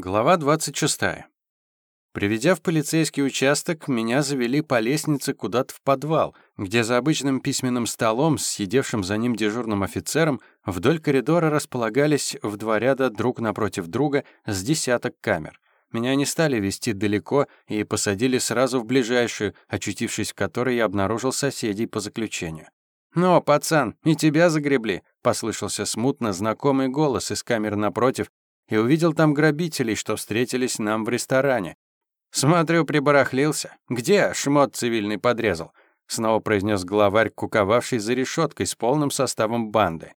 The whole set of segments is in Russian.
Глава 26. Приведя в полицейский участок, меня завели по лестнице куда-то в подвал, где за обычным письменным столом с сидевшим за ним дежурным офицером вдоль коридора располагались в два ряда друг напротив друга с десяток камер. Меня не стали вести далеко и посадили сразу в ближайшую, очутившись в которой я обнаружил соседей по заключению. «Ну, пацан, и тебя загребли», — послышался смутно знакомый голос из камеры напротив, и увидел там грабителей, что встретились нам в ресторане. Смотрю, прибарахлился. Где шмот цивильный подрезал? Снова произнес главарь, куковавший за решеткой с полным составом банды.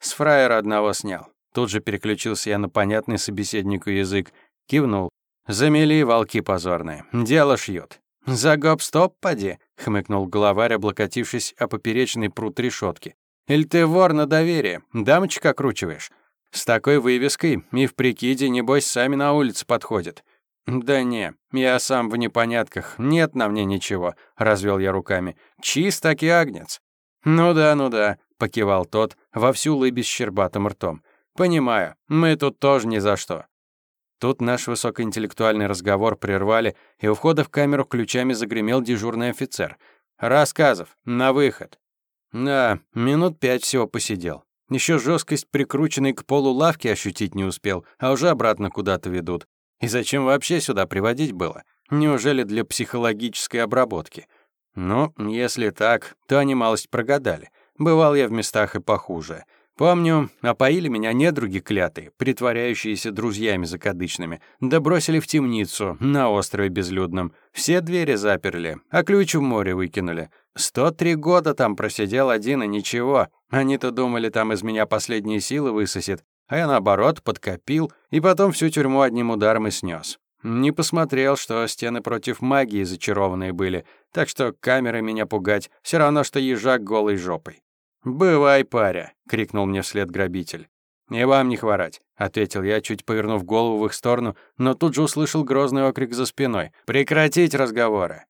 С фраера одного снял. Тут же переключился я на понятный собеседнику язык. Кивнул. Замели волки позорные. Дело шьют. «За гоп-стоп, поди», — хмыкнул главарь, облокотившись о поперечный прут решетки. «Иль ты вор на доверие, дамочек окручиваешь?» С такой вывеской и в прикиде, небось, сами на улице подходят. Да не, я сам в непонятках, нет на мне ничего, развел я руками. Чист таки агнец. Ну да, ну да, покивал тот, вовсю лыбясь щербатым ртом. Понимаю, мы тут тоже ни за что. Тут наш высокоинтеллектуальный разговор прервали, и у входа в камеру ключами загремел дежурный офицер. «Рассказов, на выход». Да, минут пять всего посидел. Еще жесткость прикрученной к полу лавки ощутить не успел, а уже обратно куда-то ведут. И зачем вообще сюда приводить было? Неужели для психологической обработки? Ну, если так, то они малость прогадали. Бывал я в местах и похуже. Помню, опоили меня недруги клятые, притворяющиеся друзьями закадычными, да бросили в темницу на острове безлюдном. Все двери заперли, а ключ в море выкинули. Сто три года там просидел один, и ничего. Они-то думали, там из меня последние силы высосет, а я, наоборот, подкопил, и потом всю тюрьму одним ударом и снес. Не посмотрел, что стены против магии зачарованные были, так что камеры меня пугать все равно, что ежак голой жопой. «Бывай, паря!» — крикнул мне вслед грабитель. «И вам не хворать», — ответил я, чуть повернув голову в их сторону, но тут же услышал грозный окрик за спиной. «Прекратить разговоры!»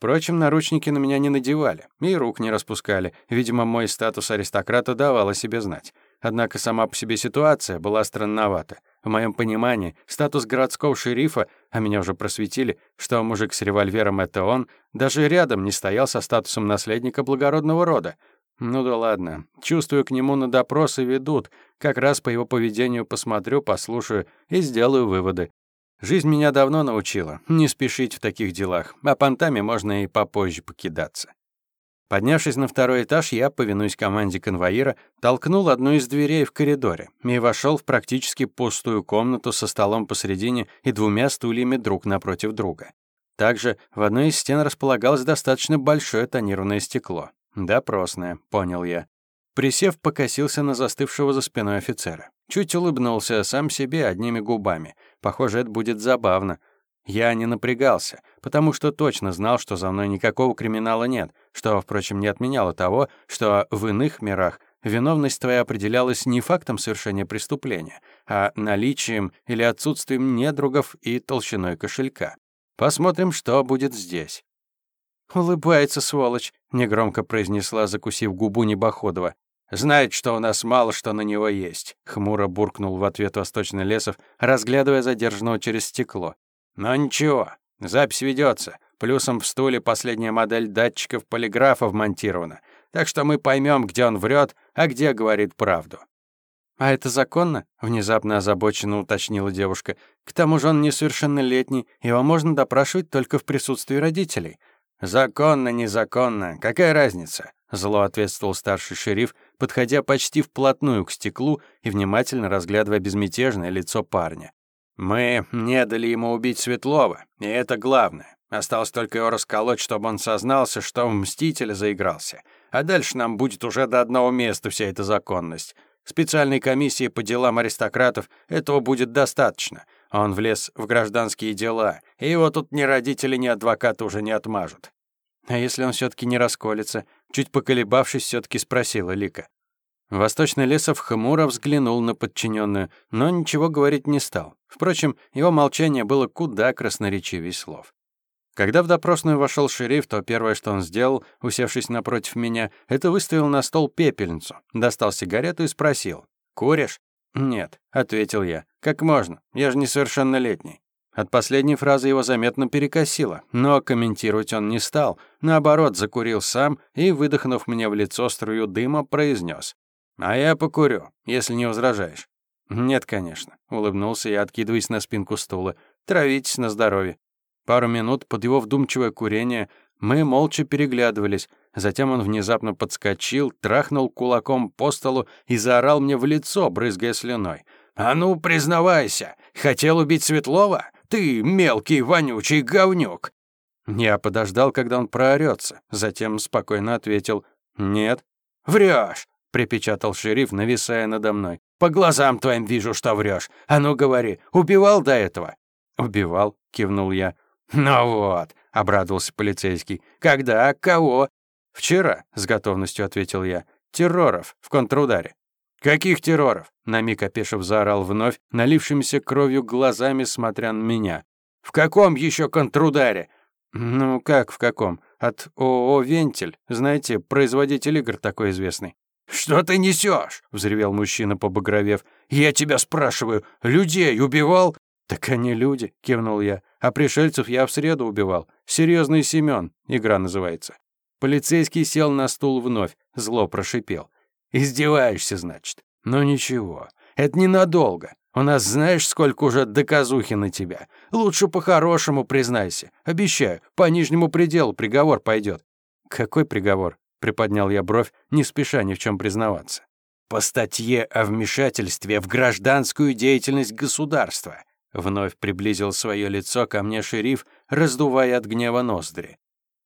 Впрочем, наручники на меня не надевали и рук не распускали. Видимо, мой статус аристократа давал о себе знать. Однако сама по себе ситуация была странновата. В моем понимании, статус городского шерифа, а меня уже просветили, что мужик с револьвером — это он, даже рядом не стоял со статусом наследника благородного рода. Ну да ладно. Чувствую, к нему на допросы ведут. Как раз по его поведению посмотрю, послушаю и сделаю выводы. Жизнь меня давно научила не спешить в таких делах, а понтами можно и попозже покидаться. Поднявшись на второй этаж, я, повинуясь команде конвоира, толкнул одну из дверей в коридоре и вошел в практически пустую комнату со столом посередине и двумя стульями друг напротив друга. Также в одной из стен располагалось достаточно большое тонированное стекло. «Допросная», — понял я. Присев, покосился на застывшего за спиной офицера. Чуть улыбнулся сам себе одними губами. Похоже, это будет забавно. Я не напрягался, потому что точно знал, что за мной никакого криминала нет, что, впрочем, не отменяло того, что в иных мирах виновность твоя определялась не фактом совершения преступления, а наличием или отсутствием недругов и толщиной кошелька. Посмотрим, что будет здесь. «Улыбается, сволочь», — негромко произнесла, закусив губу Небоходова. «Знает, что у нас мало что на него есть», — хмуро буркнул в ответ Восточный Лесов, разглядывая задержанного через стекло. «Но ничего, запись ведется. Плюсом в стуле последняя модель датчиков полиграфа вмонтирована. Так что мы поймем, где он врет, а где говорит правду». «А это законно?» — внезапно озабоченно уточнила девушка. «К тому же он несовершеннолетний, его можно допрашивать только в присутствии родителей. «Законно, незаконно, какая разница?» — зло ответствовал старший шериф, подходя почти вплотную к стеклу и внимательно разглядывая безмятежное лицо парня. «Мы не дали ему убить Светлова, и это главное. Осталось только его расколоть, чтобы он сознался, что в Мстителя заигрался. А дальше нам будет уже до одного места вся эта законность. Специальной комиссии по делам аристократов этого будет достаточно. Он влез в гражданские дела, и его тут ни родители, ни адвокаты уже не отмажут. А если он все таки не расколется? Чуть поколебавшись, все таки спросила Лика. Восточный Лесов хмуро взглянул на подчиненную, но ничего говорить не стал. Впрочем, его молчание было куда красноречивее слов. Когда в допросную вошел шериф, то первое, что он сделал, усевшись напротив меня, это выставил на стол пепельницу, достал сигарету и спросил. «Куришь?» «Нет», — ответил я. «Как можно? Я же несовершеннолетний». От последней фразы его заметно перекосило, но комментировать он не стал. Наоборот, закурил сам и, выдохнув мне в лицо струю дыма, произнес: «А я покурю, если не возражаешь». «Нет, конечно», — улыбнулся я, откидываясь на спинку стула. «Травитесь на здоровье». Пару минут под его вдумчивое курение мы молча переглядывались. Затем он внезапно подскочил, трахнул кулаком по столу и заорал мне в лицо, брызгая слюной. «А ну, признавайся, хотел убить Светлова? Ты мелкий вонючий говнюк!» Я подождал, когда он проорется, затем спокойно ответил «Нет». «Врёшь!» — припечатал шериф, нависая надо мной. «По глазам твоим вижу, что врёшь. А ну говори, убивал до этого?» «Убивал», — кивнул я. «Ну вот», — обрадовался полицейский. «Когда? Кого?» «Вчера», — с готовностью ответил я. «Терроров в контрударе». «Каких терроров?» — на миг опешив заорал вновь, налившимися кровью глазами, смотря на меня. «В каком еще контрударе?» «Ну, как в каком? От ООО «Вентиль». Знаете, производитель игр такой известный». «Что ты несешь?» — взревел мужчина, побагровев. «Я тебя спрашиваю, людей убивал?» «Так они люди», — кивнул я. «А пришельцев я в среду убивал. Серьезный Семен, игра называется». Полицейский сел на стул вновь, зло прошипел. Издеваешься, значит? Ну ничего, это ненадолго. У нас знаешь, сколько уже доказухи на тебя. Лучше по-хорошему признайся. Обещаю, по нижнему пределу приговор пойдет. Какой приговор? Приподнял я бровь, не спеша ни в чем признаваться. По статье о вмешательстве в гражданскую деятельность государства. Вновь приблизил свое лицо ко мне шериф, раздувая от гнева ноздри.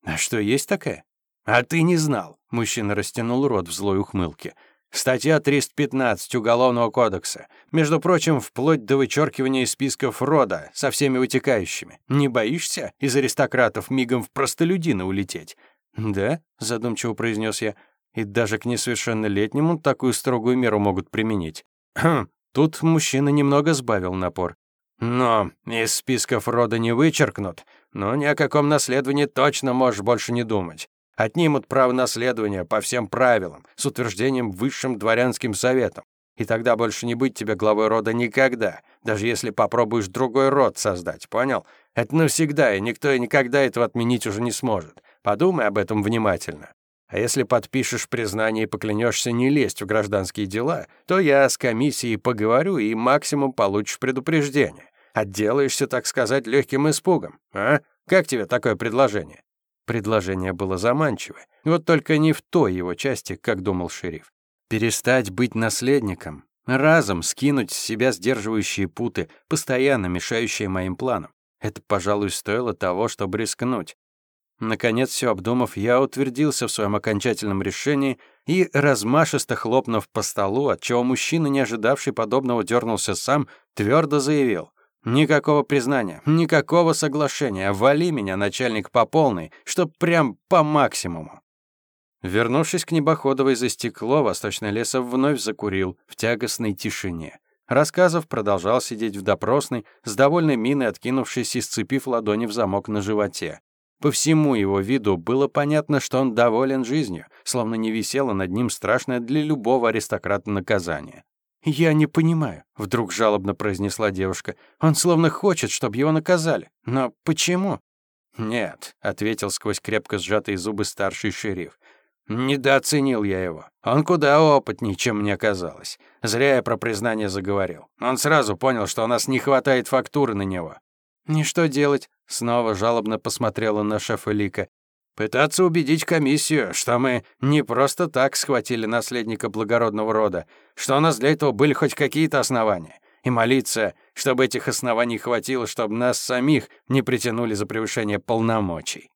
А что, есть такая? «А ты не знал», — мужчина растянул рот в злой ухмылке. «Статья 315 Уголовного кодекса. Между прочим, вплоть до вычеркивания из списков рода со всеми вытекающими. Не боишься из аристократов мигом в простолюдина улететь?» «Да», — задумчиво произнес я, «и даже к несовершеннолетнему такую строгую меру могут применить». «Хм, тут мужчина немного сбавил напор. «Но из списков рода не вычеркнут, но ни о каком наследовании точно можешь больше не думать. Отнимут право наследования по всем правилам, с утверждением высшим дворянским советом. И тогда больше не быть тебе главой рода никогда, даже если попробуешь другой род создать, понял? Это навсегда, и никто и никогда этого отменить уже не сможет. Подумай об этом внимательно. А если подпишешь признание и поклянешься не лезть в гражданские дела, то я с комиссией поговорю и максимум получишь предупреждение. Отделаешься, так сказать, легким испугом. А? Как тебе такое предложение? Предложение было заманчивое, вот только не в той его части, как думал шериф. Перестать быть наследником, разом скинуть с себя сдерживающие путы, постоянно мешающие моим планам. Это, пожалуй, стоило того, чтобы рискнуть. Наконец, все обдумав, я утвердился в своем окончательном решении и, размашисто хлопнув по столу, отчего мужчина, не ожидавший подобного, дернулся сам, твердо заявил. Никакого признания, никакого соглашения. Вали меня, начальник, по полной, чтоб прям по максимуму. Вернувшись к Небоходовой за стекло, Восточный Лесов вновь закурил в тягостной тишине. Рассказов продолжал сидеть в допросной, с довольной миной откинувшись и сцепив ладони в замок на животе. По всему его виду было понятно, что он доволен жизнью, словно не висело над ним страшное для любого аристократа наказание. «Я не понимаю», — вдруг жалобно произнесла девушка. «Он словно хочет, чтобы его наказали. Но почему?» «Нет», — ответил сквозь крепко сжатые зубы старший шериф. «Недооценил я его. Он куда опытнее, чем мне казалось. Зря я про признание заговорил. Он сразу понял, что у нас не хватает фактуры на него». «И что делать?» — снова жалобно посмотрела на шефа Лика. Пытаться убедить комиссию, что мы не просто так схватили наследника благородного рода, что у нас для этого были хоть какие-то основания, и молиться, чтобы этих оснований хватило, чтобы нас самих не притянули за превышение полномочий.